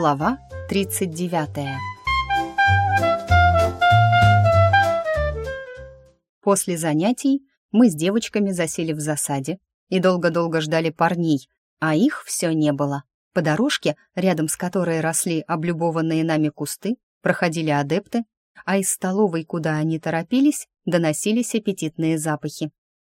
Глава 39 После занятий мы с девочками засели в засаде и долго-долго ждали парней, а их все не было. По дорожке, рядом с которой росли облюбованные нами кусты, проходили адепты, а из столовой, куда они торопились, доносились аппетитные запахи.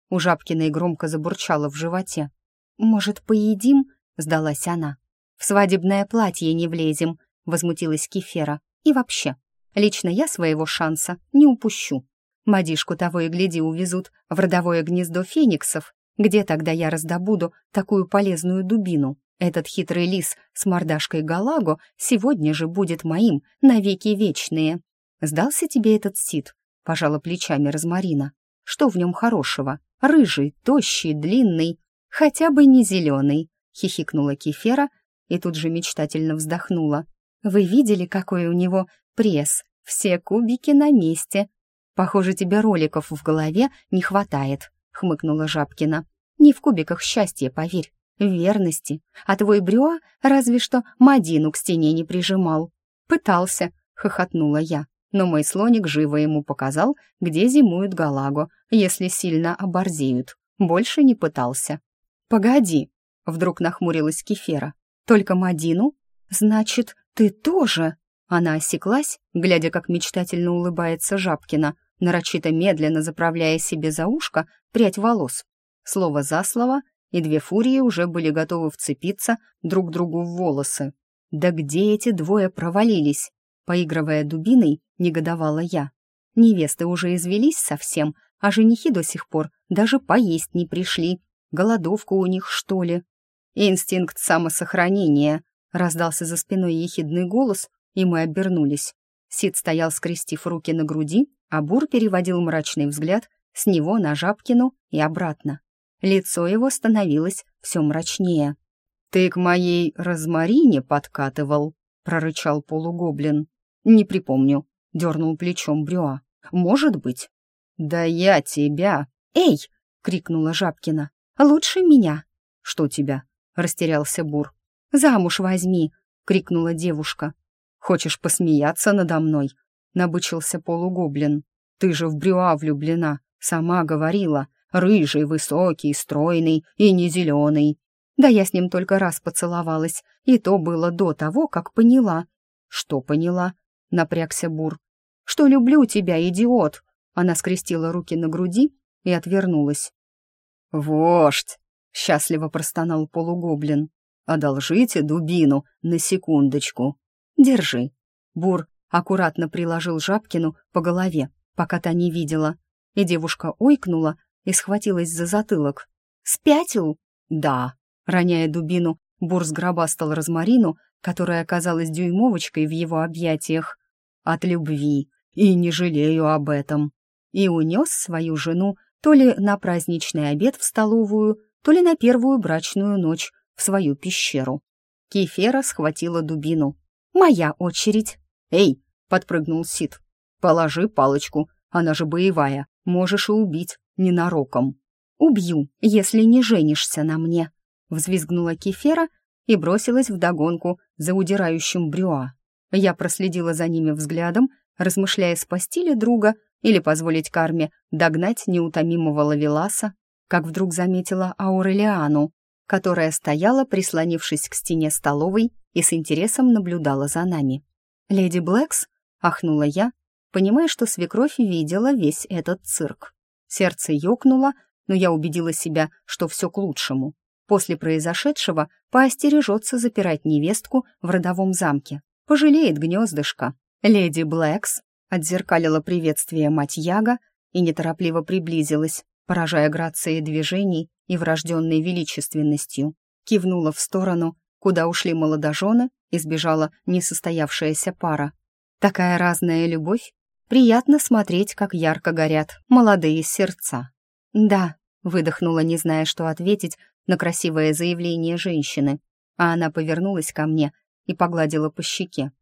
У Жабкиной громко забурчало в животе. «Может, поедим?» — сдалась она. «В свадебное платье не влезем», — возмутилась Кефера. «И вообще, лично я своего шанса не упущу. Мадишку того и гляди увезут в родовое гнездо фениксов. Где тогда я раздобуду такую полезную дубину? Этот хитрый лис с мордашкой Галаго сегодня же будет моим навеки вечные. Сдался тебе этот сит?» — пожала плечами Розмарина. «Что в нем хорошего? Рыжий, тощий, длинный, хотя бы не зеленый», — хихикнула Кефера и тут же мечтательно вздохнула. «Вы видели, какой у него пресс? Все кубики на месте. Похоже, тебе роликов в голове не хватает», — хмыкнула Жабкина. «Не в кубиках счастья, поверь, в верности. А твой Брюа разве что Мадину к стене не прижимал». «Пытался», — хохотнула я. Но мой слоник живо ему показал, где зимуют Галаго, если сильно оборзеют. Больше не пытался. «Погоди», — вдруг нахмурилась Кефера. Только Мадину? Значит, ты тоже?» Она осеклась, глядя, как мечтательно улыбается Жабкина, нарочито медленно заправляя себе за ушко прядь волос. Слово за слово, и две фурии уже были готовы вцепиться друг другу в волосы. «Да где эти двое провалились?» Поигрывая дубиной, негодовала я. Невесты уже извелись совсем, а женихи до сих пор даже поесть не пришли. Голодовка у них, что ли? «Инстинкт самосохранения», — раздался за спиной ехидный голос, и мы обернулись. Сид стоял, скрестив руки на груди, а Бур переводил мрачный взгляд с него на Жабкину и обратно. Лицо его становилось все мрачнее. «Ты к моей розмарине подкатывал», — прорычал полугоблин. «Не припомню», — дернул плечом Брюа. «Может быть». «Да я тебя!» «Эй!» — крикнула Жабкина. «Лучше меня». «Что тебя?» Растерялся Бур. «Замуж возьми!» — крикнула девушка. «Хочешь посмеяться надо мной?» — набычился полугоблин. «Ты же в Брюа влюблена, сама говорила. Рыжий, высокий, стройный и не зеленый. Да я с ним только раз поцеловалась, и то было до того, как поняла». «Что поняла?» — напрягся Бур. «Что люблю тебя, идиот!» Она скрестила руки на груди и отвернулась. «Вождь!» Счастливо простонал полугоблин. «Одолжите дубину на секундочку. Держи». Бур аккуратно приложил Жабкину по голове, пока та не видела. И девушка ойкнула и схватилась за затылок. «Спятил?» «Да». Роняя дубину, Бур сгробастал розмарину, которая оказалась дюймовочкой в его объятиях. «От любви. И не жалею об этом». И унес свою жену то ли на праздничный обед в столовую, то ли на первую брачную ночь в свою пещеру. Кефера схватила дубину. «Моя очередь!» «Эй!» — подпрыгнул Сид. «Положи палочку, она же боевая, можешь и убить ненароком». «Убью, если не женишься на мне», — взвизгнула Кефера и бросилась вдогонку за удирающим Брюа. Я проследила за ними взглядом, размышляя, спасти ли друга или позволить карме догнать неутомимого лавеласа как вдруг заметила Аурелиану, которая стояла, прислонившись к стене столовой и с интересом наблюдала за нами. «Леди Блэкс?» — ахнула я, понимая, что свекровь видела весь этот цирк. Сердце ёкнуло, но я убедила себя, что все к лучшему. После произошедшего поостережется запирать невестку в родовом замке. Пожалеет гнездышко. Леди Блэкс отзеркалила приветствие мать Яга и неторопливо приблизилась, поражая грацией движений и врожденной величественностью. Кивнула в сторону, куда ушли молодожены и сбежала несостоявшаяся пара. Такая разная любовь. Приятно смотреть, как ярко горят молодые сердца. «Да», — выдохнула, не зная, что ответить на красивое заявление женщины, а она повернулась ко мне и погладила по щеке.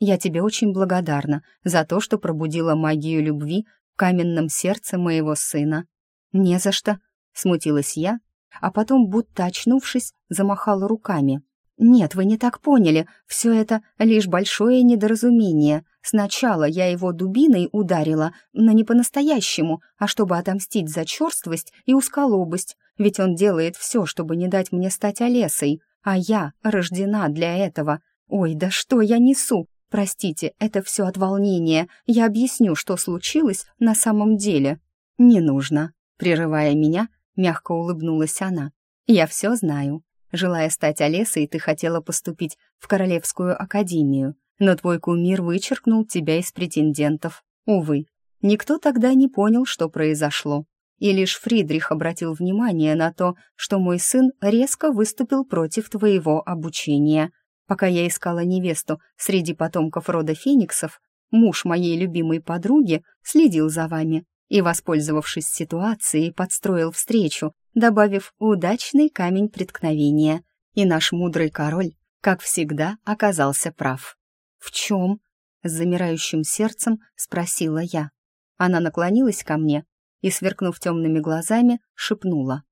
«Я тебе очень благодарна за то, что пробудила магию любви в каменном сердце моего сына. «Не за что», — смутилась я, а потом, будто очнувшись, замахала руками. «Нет, вы не так поняли. Все это лишь большое недоразумение. Сначала я его дубиной ударила, но не по-настоящему, а чтобы отомстить за черствость и усколобость, ведь он делает все, чтобы не дать мне стать Олесой, а я рождена для этого. Ой, да что я несу? Простите, это все от волнения. Я объясню, что случилось на самом деле». «Не нужно», — прерывая меня, мягко улыбнулась она. «Я все знаю. Желая стать Олесой, ты хотела поступить в Королевскую академию, но твой кумир вычеркнул тебя из претендентов. Увы, никто тогда не понял, что произошло. И лишь Фридрих обратил внимание на то, что мой сын резко выступил против твоего обучения. Пока я искала невесту среди потомков рода фениксов, муж моей любимой подруги следил за вами и, воспользовавшись ситуацией, подстроил встречу, добавив удачный камень преткновения. И наш мудрый король, как всегда, оказался прав. «В чем?» — с замирающим сердцем спросила я. Она наклонилась ко мне и, сверкнув темными глазами, шепнула.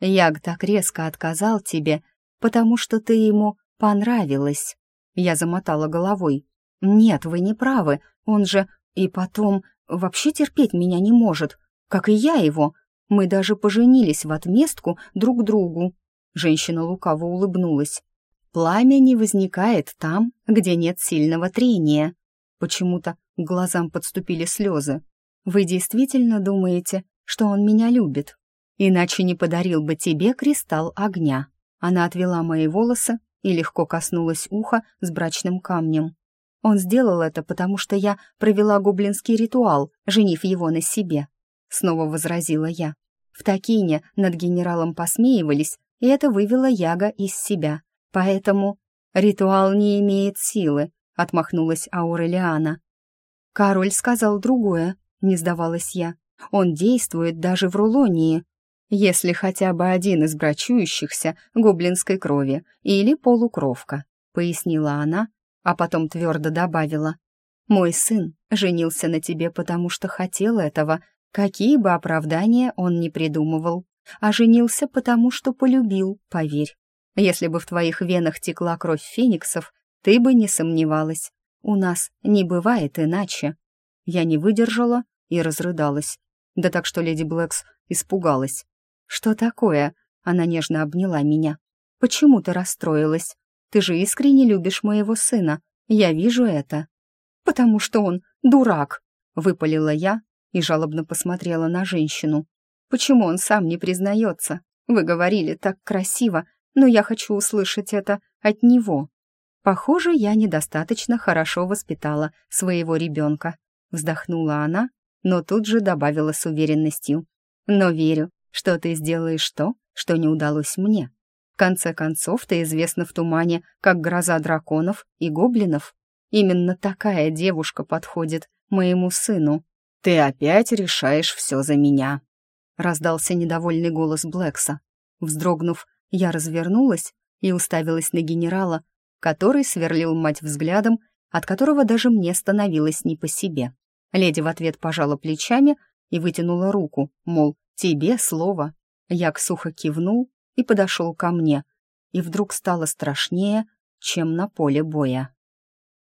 «Яг так резко отказал тебе, потому что ты ему понравилась». Я замотала головой. «Нет, вы не правы, он же... И потом, вообще терпеть меня не может, как и я его. Мы даже поженились в отместку друг другу». Женщина лукаво улыбнулась. «Пламя не возникает там, где нет сильного трения». Почему-то к глазам подступили слезы. «Вы действительно думаете, что он меня любит? Иначе не подарил бы тебе кристалл огня». Она отвела мои волосы и легко коснулась уха с брачным камнем. Он сделал это, потому что я провела гоблинский ритуал, женив его на себе. Снова возразила я. В Такине над генералом посмеивались, и это вывело Яга из себя. Поэтому ритуал не имеет силы, отмахнулась Аурелиана. Король сказал другое, не сдавалась я. Он действует даже в Рулонии, если хотя бы один из брачующихся гоблинской крови или полукровка, пояснила она, а потом твердо добавила. «Мой сын женился на тебе, потому что хотел этого, какие бы оправдания он ни придумывал, а женился потому, что полюбил, поверь. Если бы в твоих венах текла кровь фениксов, ты бы не сомневалась. У нас не бывает иначе». Я не выдержала и разрыдалась. Да так что леди Блэкс испугалась. «Что такое?» — она нежно обняла меня. «Почему ты расстроилась? Ты же искренне любишь моего сына. Я вижу это». «Потому что он дурак», — выпалила я и жалобно посмотрела на женщину. «Почему он сам не признается? Вы говорили так красиво, но я хочу услышать это от него». «Похоже, я недостаточно хорошо воспитала своего ребенка», — вздохнула она, но тут же добавила с уверенностью. «Но верю, что ты сделаешь то, что не удалось мне. В конце концов, ты известна в тумане как гроза драконов и гоблинов. Именно такая девушка подходит моему сыну. Ты опять решаешь все за меня. Раздался недовольный голос Блэкса. Вздрогнув, я развернулась и уставилась на генерала, который сверлил мать взглядом, от которого даже мне становилось не по себе. Леди в ответ пожала плечами и вытянула руку, мол, тебе слово. Як сухо кивнул и подошел ко мне, и вдруг стало страшнее, чем на поле боя.